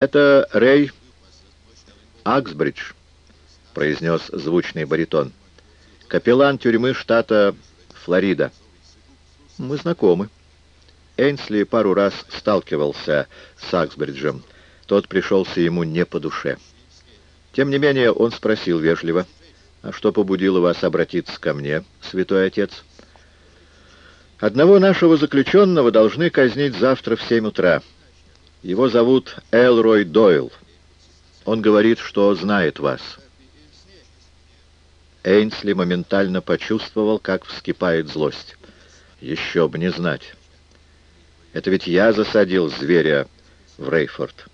«Это Рэй Аксбридж», — произнес звучный баритон. «Капеллан тюрьмы штата Флорида». «Мы знакомы». Эйнсли пару раз сталкивался с Аксбриджем. Тот пришелся ему не по душе. Тем не менее он спросил вежливо, «А что побудило вас обратиться ко мне, святой отец?» «Одного нашего заключенного должны казнить завтра в семь утра». Его зовут Элрой Дойл. Он говорит, что знает вас. Эйнсли моментально почувствовал, как вскипает злость. Еще бы не знать. Это ведь я засадил зверя в Рейфорд.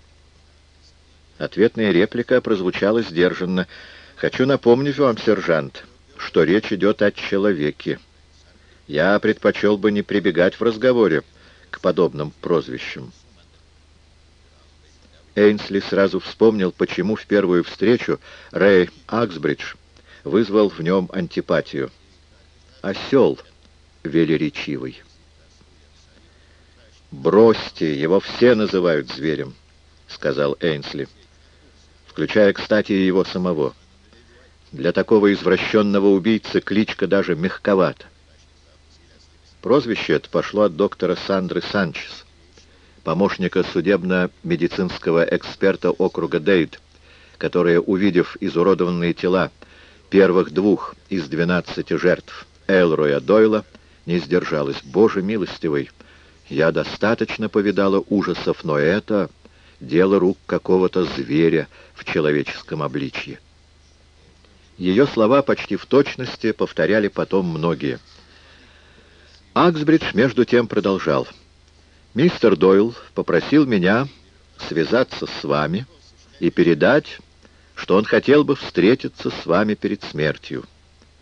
Ответная реплика прозвучала сдержанно. «Хочу напомнить вам, сержант, что речь идет о человеке. Я предпочел бы не прибегать в разговоре к подобным прозвищам». Эйнсли сразу вспомнил, почему в первую встречу Рэй Аксбридж вызвал в нем антипатию. «Осел велеречивый». «Бросьте, его все называют зверем», — сказал Эйнсли, включая, кстати, и его самого. Для такого извращенного убийцы кличка даже мягковата. Прозвище это пошло от доктора Сандры Санчес помощника судебно-медицинского эксперта округа Дейд, которая, увидев изуродованные тела первых двух из двенадцати жертв Элроя Дойла, не сдержалась. «Боже милостивый, я достаточно повидала ужасов, но это дело рук какого-то зверя в человеческом обличье». Ее слова почти в точности повторяли потом многие. Аксбридж между тем продолжал. Мистер Дойл попросил меня связаться с вами и передать, что он хотел бы встретиться с вами перед смертью.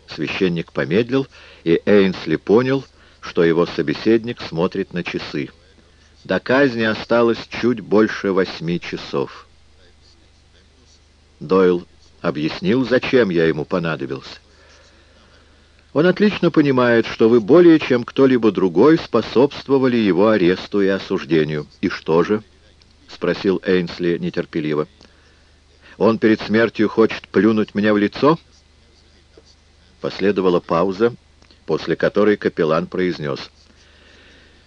Священник помедлил, и Эйнсли понял, что его собеседник смотрит на часы. До казни осталось чуть больше восьми часов. Дойл объяснил, зачем я ему понадобился. Он отлично понимает, что вы более чем кто-либо другой способствовали его аресту и осуждению. И что же? — спросил Эйнсли нетерпеливо. Он перед смертью хочет плюнуть меня в лицо? Последовала пауза, после которой капеллан произнес.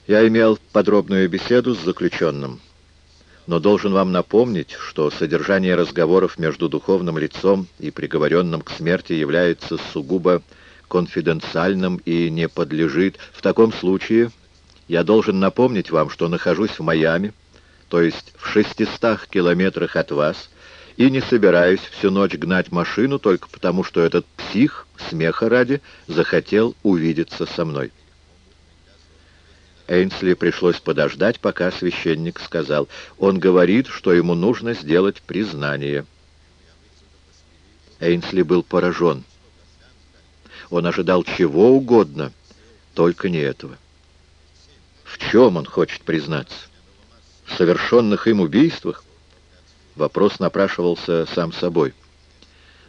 Я имел подробную беседу с заключенным, но должен вам напомнить, что содержание разговоров между духовным лицом и приговоренным к смерти является сугубо конфиденциальным и не подлежит. В таком случае я должен напомнить вам, что нахожусь в Майами, то есть в 600 километрах от вас, и не собираюсь всю ночь гнать машину только потому, что этот псих, смеха ради, захотел увидеться со мной. Эйнсли пришлось подождать, пока священник сказал. Он говорит, что ему нужно сделать признание. Эйнсли был поражен. Он ожидал чего угодно, только не этого. В чем он хочет признаться? В совершенных им убийствах? Вопрос напрашивался сам собой.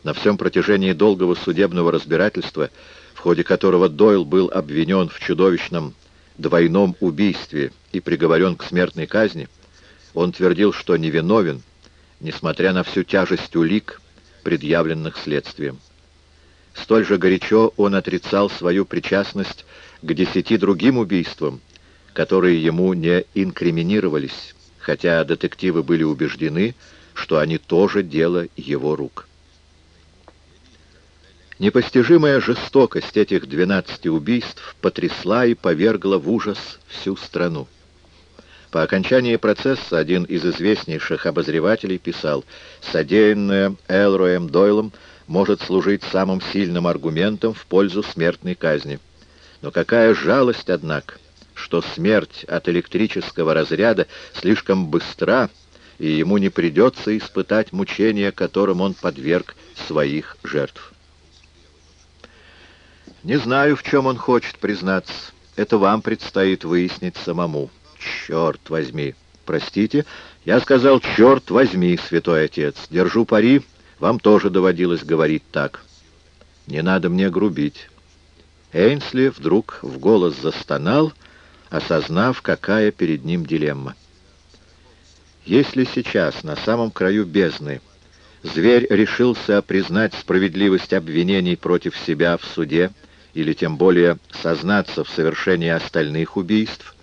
На всем протяжении долгого судебного разбирательства, в ходе которого Дойл был обвинен в чудовищном двойном убийстве и приговорен к смертной казни, он твердил, что невиновен, несмотря на всю тяжесть улик, предъявленных следствием. Столь же горячо он отрицал свою причастность к десяти другим убийствам, которые ему не инкриминировались, хотя детективы были убеждены, что они тоже дело его рук. Непостижимая жестокость этих двенадцати убийств потрясла и повергла в ужас всю страну. По окончании процесса один из известнейших обозревателей писал «Содеянное Элроем Дойлом – может служить самым сильным аргументом в пользу смертной казни. Но какая жалость, однако, что смерть от электрического разряда слишком быстра, и ему не придется испытать мучения, которым он подверг своих жертв. Не знаю, в чем он хочет признаться. Это вам предстоит выяснить самому. Черт возьми! Простите, я сказал, черт возьми, святой отец. Держу пари, вам тоже доводилось говорить так. Не надо мне грубить». Эйнсли вдруг в голос застонал, осознав, какая перед ним дилемма. Если сейчас, на самом краю бездны, зверь решился признать справедливость обвинений против себя в суде, или тем более сознаться в совершении остальных убийств,